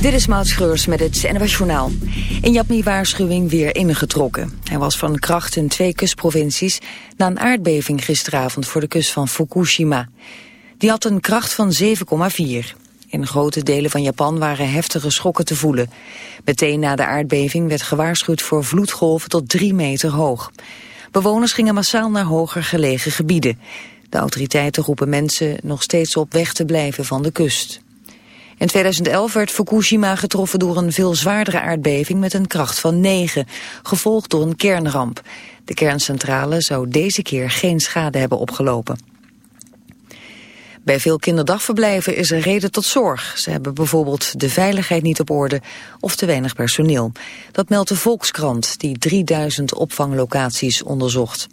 Dit is Maud Schreurs met het NWS Journaal. In Japni-waarschuwing weer ingetrokken. Hij was van kracht in twee kustprovincies... na een aardbeving gisteravond voor de kust van Fukushima. Die had een kracht van 7,4. In grote delen van Japan waren heftige schokken te voelen. Meteen na de aardbeving werd gewaarschuwd voor vloedgolven tot 3 meter hoog. Bewoners gingen massaal naar hoger gelegen gebieden. De autoriteiten roepen mensen nog steeds op weg te blijven van de kust. In 2011 werd Fukushima getroffen door een veel zwaardere aardbeving met een kracht van 9, gevolgd door een kernramp. De kerncentrale zou deze keer geen schade hebben opgelopen. Bij veel kinderdagverblijven is er reden tot zorg. Ze hebben bijvoorbeeld de veiligheid niet op orde of te weinig personeel. Dat meldt de Volkskrant, die 3000 opvanglocaties onderzocht.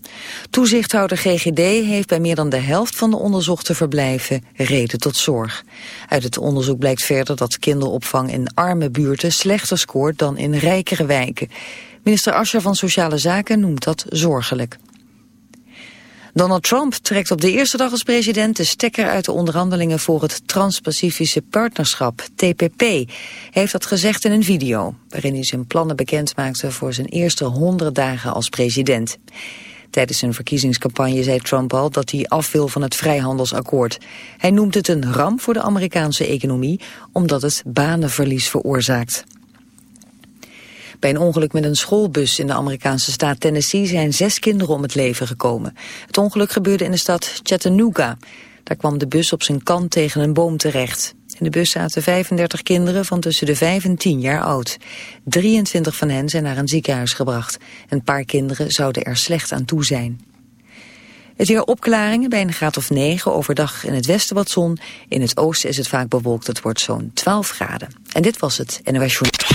Toezichthouder GGD heeft bij meer dan de helft van de onderzochte verblijven reden tot zorg. Uit het onderzoek blijkt verder dat kinderopvang in arme buurten slechter scoort dan in rijkere wijken. Minister Ascher van Sociale Zaken noemt dat zorgelijk. Donald Trump trekt op de eerste dag als president de stekker uit de onderhandelingen voor het Trans-Pacifische Partnerschap, TPP. Hij heeft dat gezegd in een video, waarin hij zijn plannen bekendmaakte voor zijn eerste 100 dagen als president. Tijdens zijn verkiezingscampagne zei Trump al dat hij af wil van het vrijhandelsakkoord. Hij noemt het een ramp voor de Amerikaanse economie, omdat het banenverlies veroorzaakt. Bij een ongeluk met een schoolbus in de Amerikaanse staat Tennessee zijn zes kinderen om het leven gekomen. Het ongeluk gebeurde in de stad Chattanooga. Daar kwam de bus op zijn kant tegen een boom terecht. In de bus zaten 35 kinderen van tussen de 5 en 10 jaar oud. 23 van hen zijn naar een ziekenhuis gebracht. Een paar kinderen zouden er slecht aan toe zijn. Het weer opklaringen bij een graad of 9, overdag in het westen wat zon. In het oosten is het vaak bewolkt, het wordt zo'n 12 graden. En dit was het NOS Journal.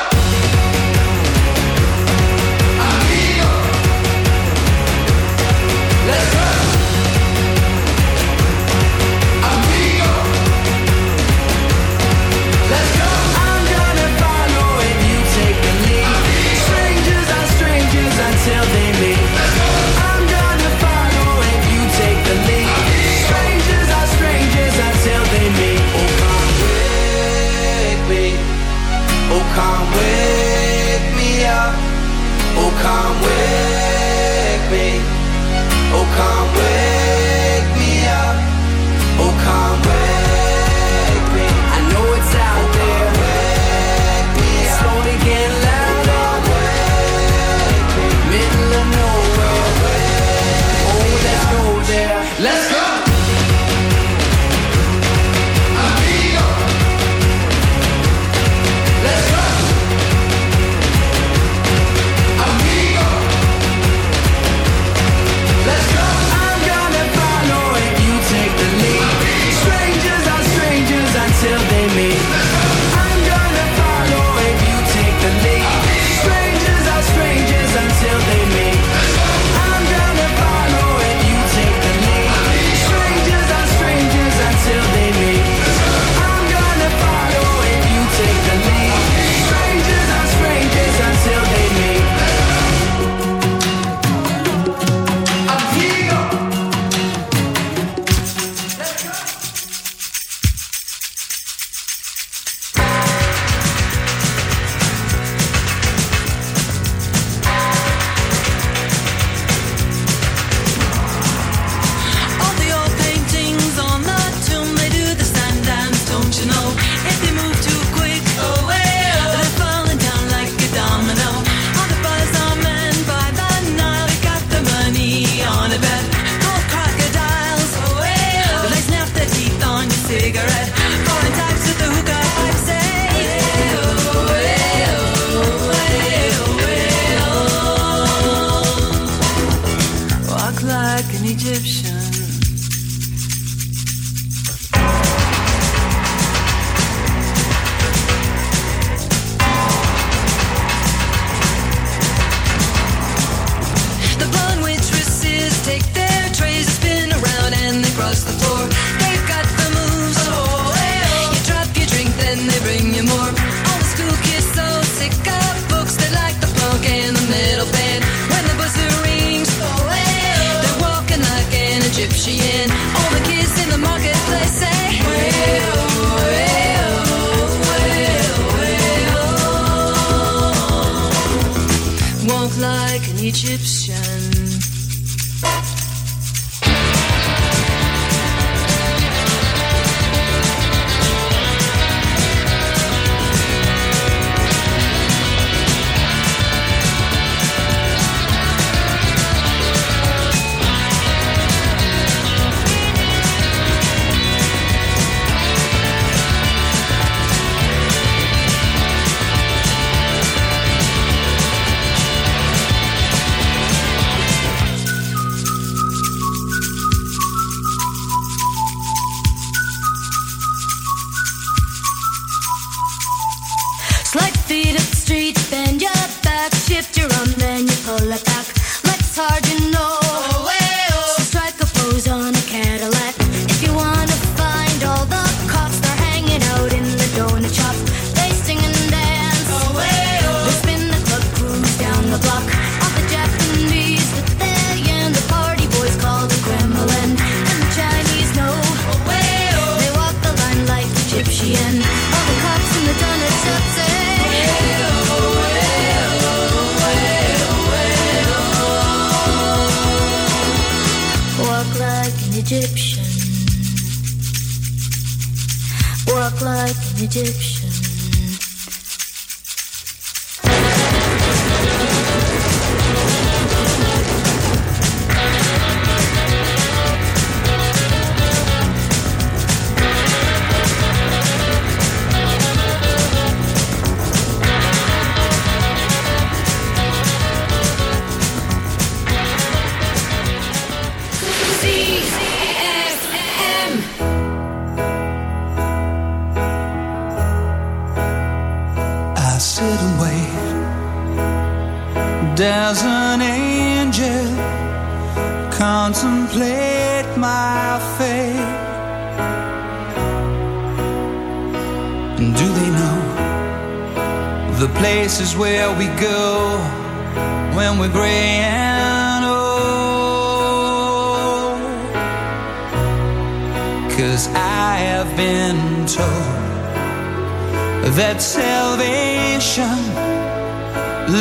defeated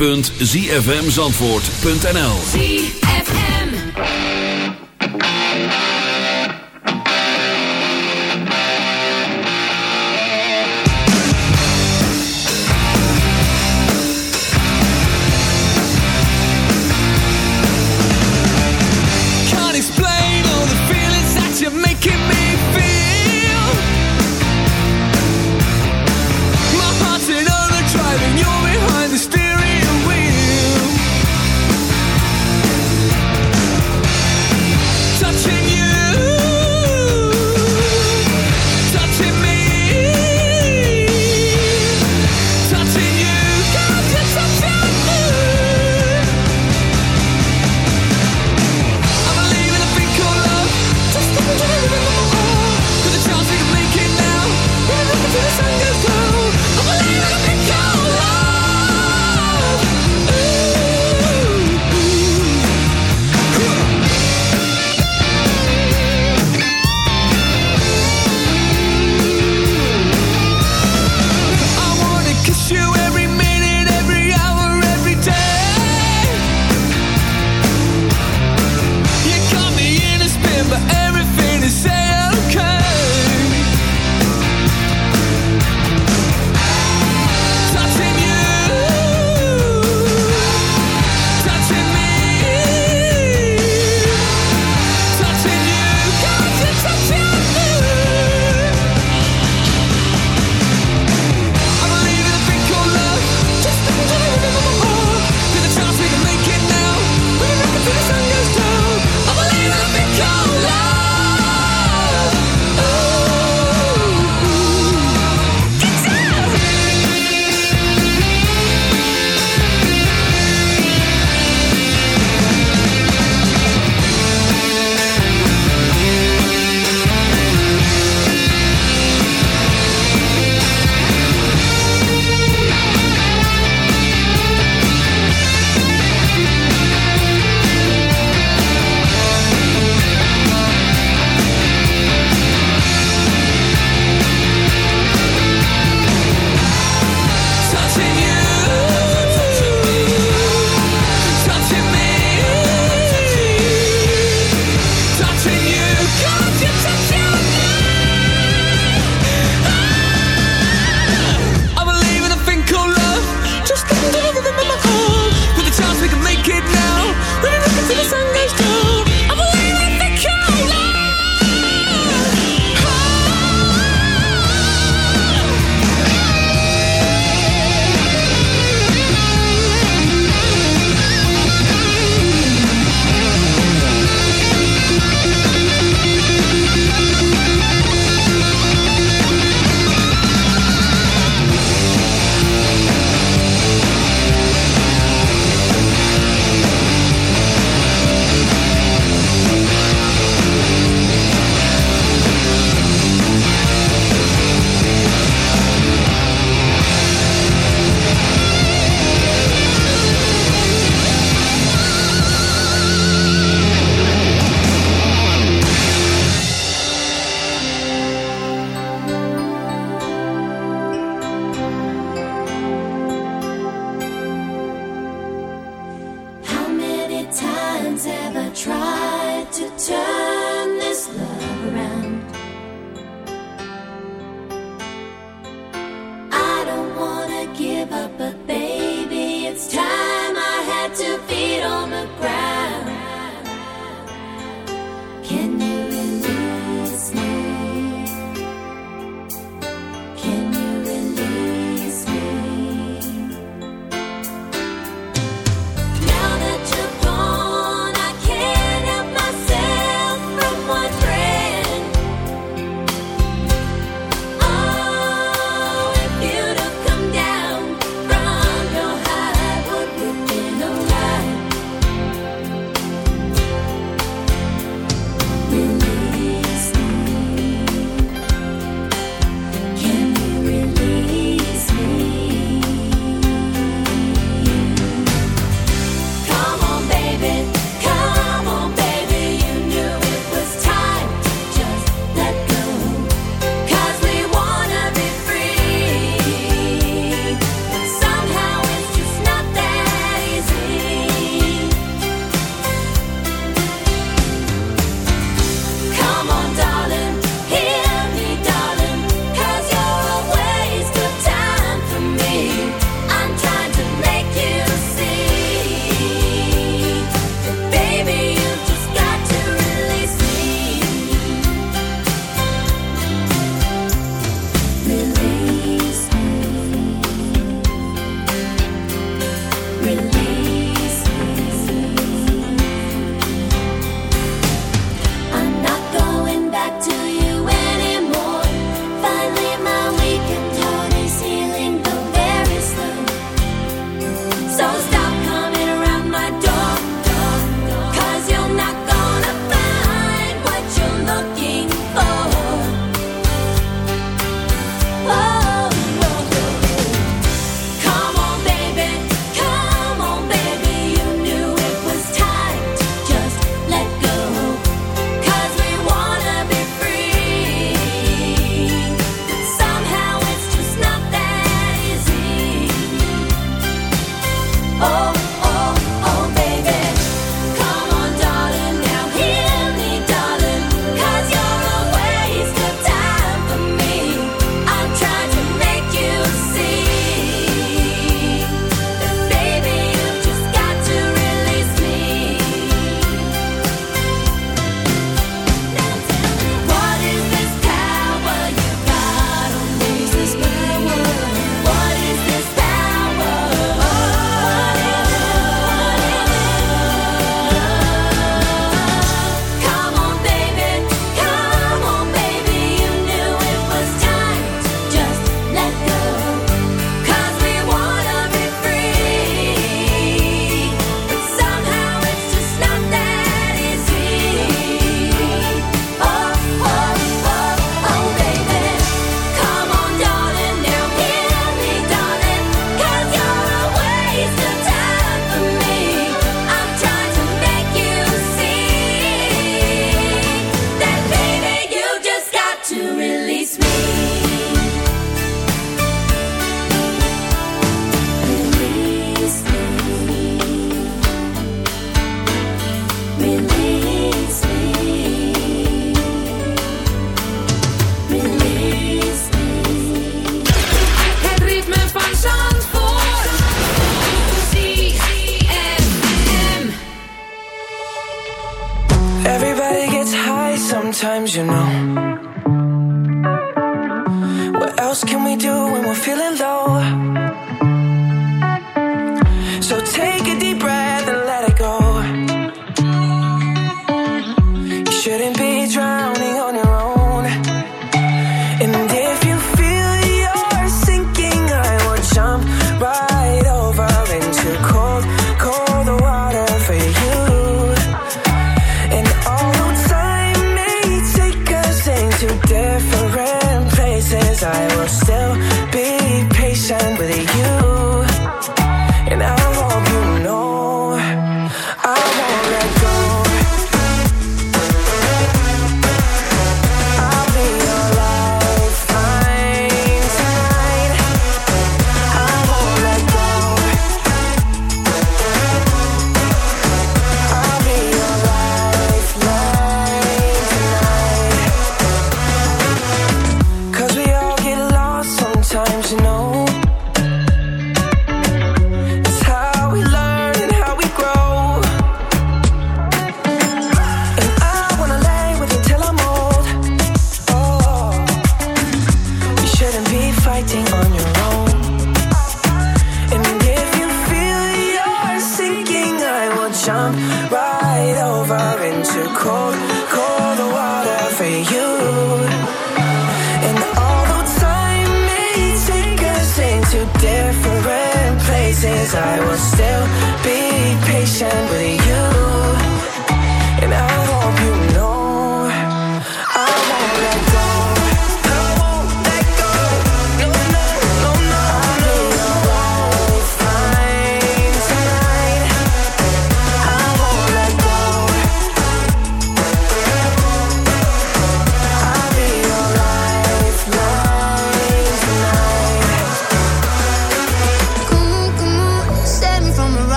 www.zfmzandvoort.nl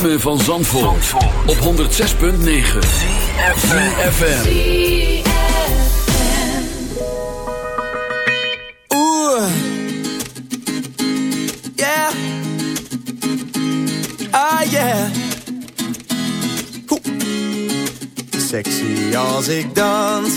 ritme van Zandvoort, op 106.9 CFFM Ooh. Yeah. Ah, yeah. Hoe. Sexy als ik dans.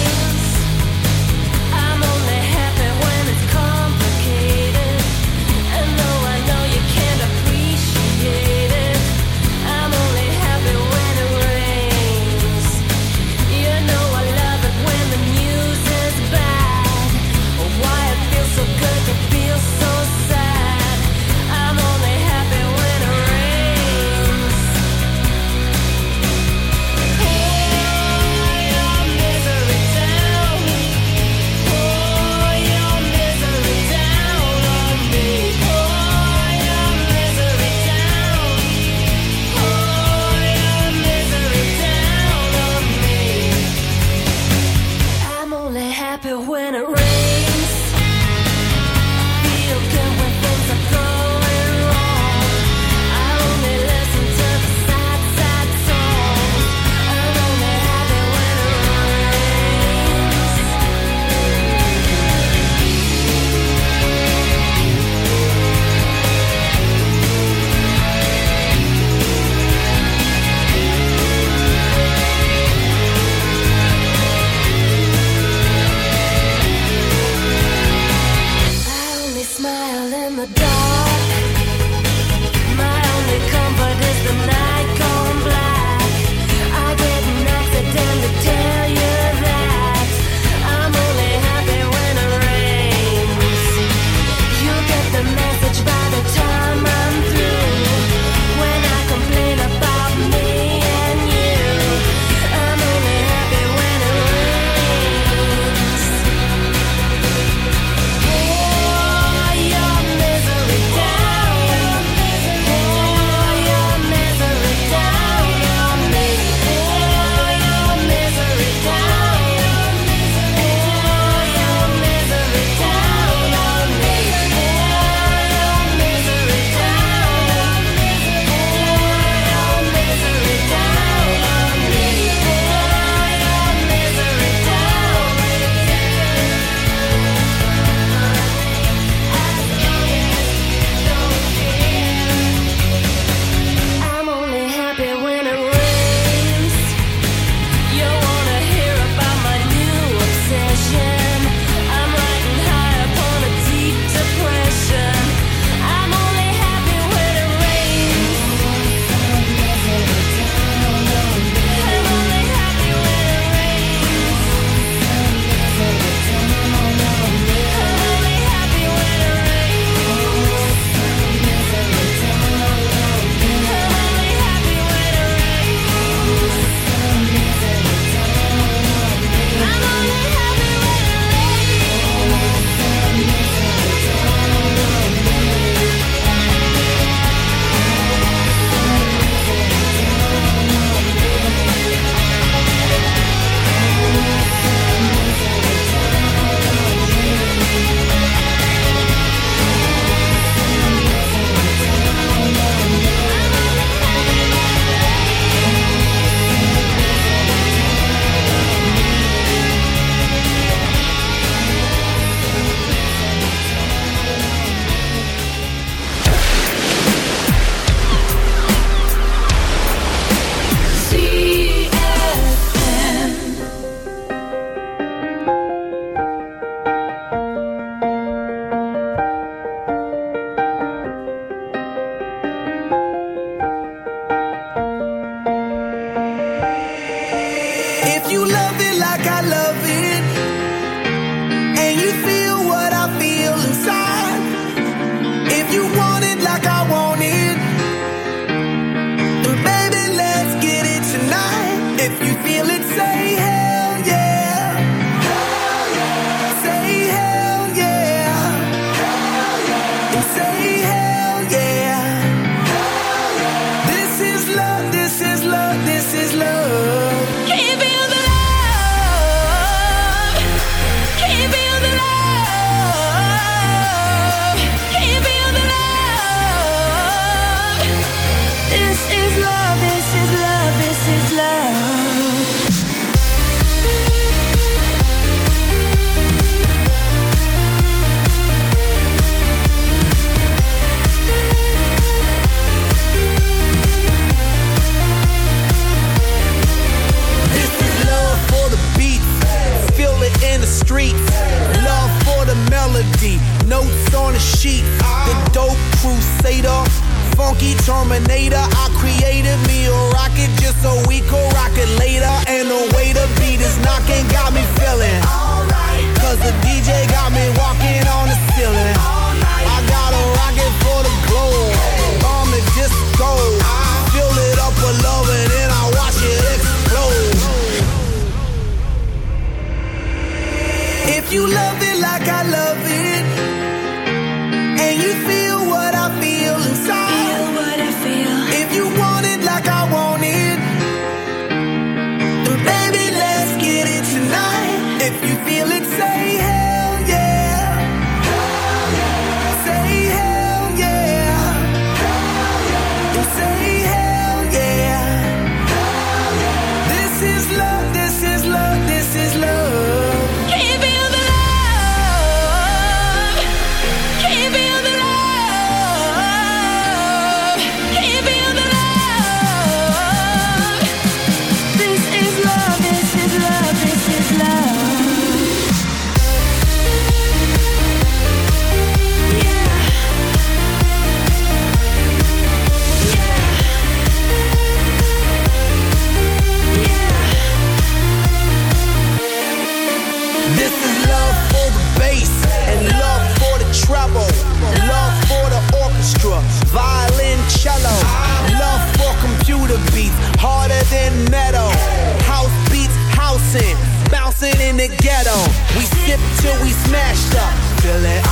till we smashed up. Feel it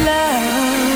love.